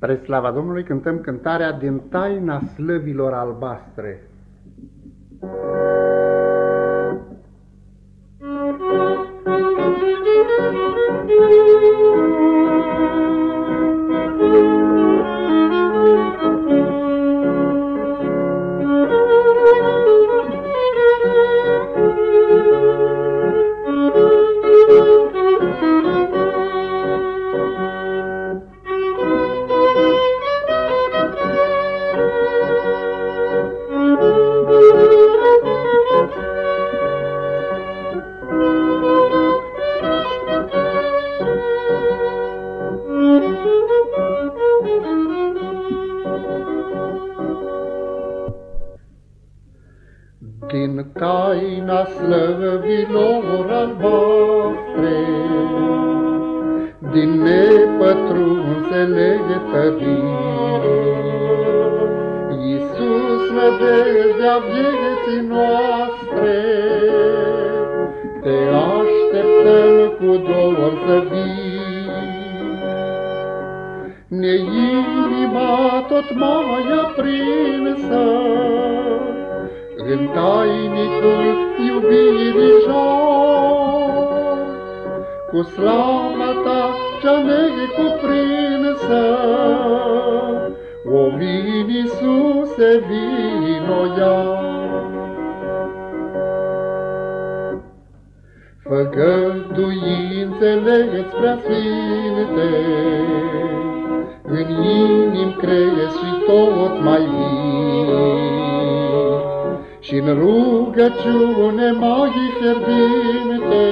Spre slava Domnului cântăm cântarea din taina slăvilor albastre. Din taina slăvilor albastre, Din nepătrunsele tării, Iisus nădejdea vieții noastre, Te așteptăm cu dor să vii. Ne inima tot mai aprinsă, în tainicul iubirii jor, cu slava ta cea necuprinsă, o vin Iisuse, vino iar. Făgăduințele îți prea sfinte, în inim crezi și tot mai vii, și în rugăciune mai fierbinte,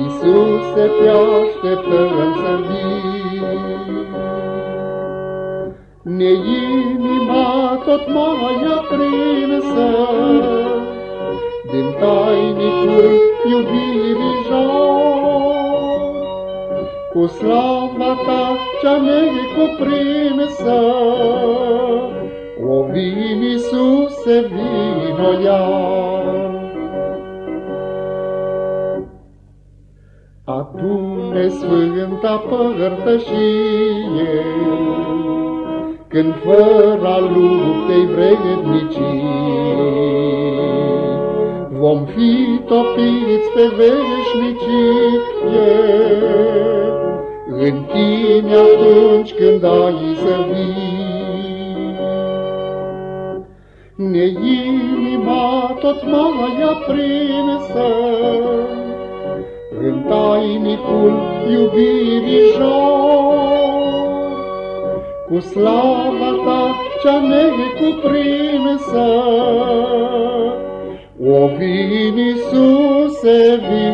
Iisuse, te așteptăm să vii. Ne inima tot mai aprinsă, Din tainicul iubirii jor, Cu slava ta cea necuprinsă, o vin Iisuse, vino iar. Adune Sfânta Părtășie, Când fără luptei vrednicii, Vom fi topiți pe veșnicie, În tine atunci când ai să vii. Ne inima tot mai aprinsă, În tainicul iubirii jor, Cu slava ta cea necuprinsă, O vin Iisuse, vino iar.